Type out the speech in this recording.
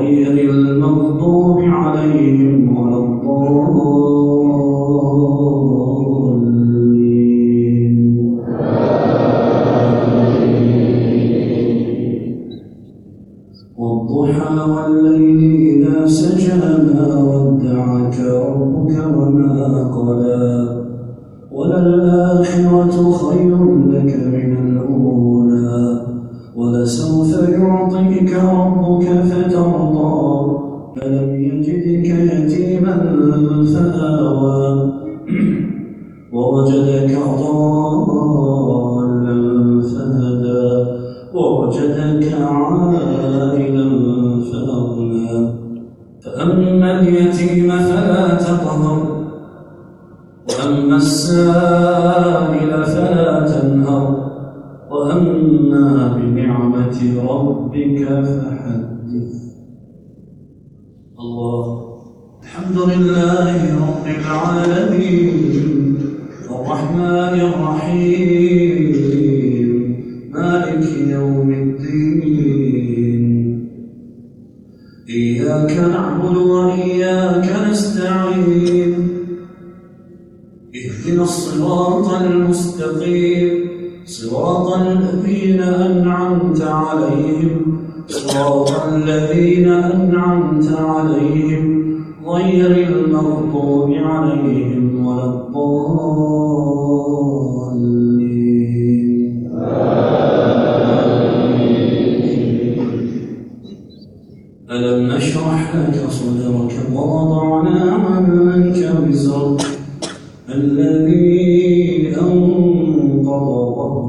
غير المغضوب عليهم ولا الضالين. والضحى والليل إذا سجى ما ودعك ربك وما قلى. وللآخرة خير لك من يعطيك ربك فترضى فلم يجدك يتيما فآوى. ووجدك ضالا فهدى ووجدك عائلا فأغنى. فأما اليتيم فلا تقهر وأما السائل فلا تنهر. وأما بنعمة ربك فحدث. الله. الحمد لله رب العالمين. الرحمن الرحيم. مالك يوم الدين. إياك نعبد وإياك اهدنا الصراط المستقيم. صراط الذين أنعمت عليهم. صراط الذين أنعمت عليهم. غير المغضوب عليهم ولا الضالين. ألم نشرح لك صدرك ووضعنا عنك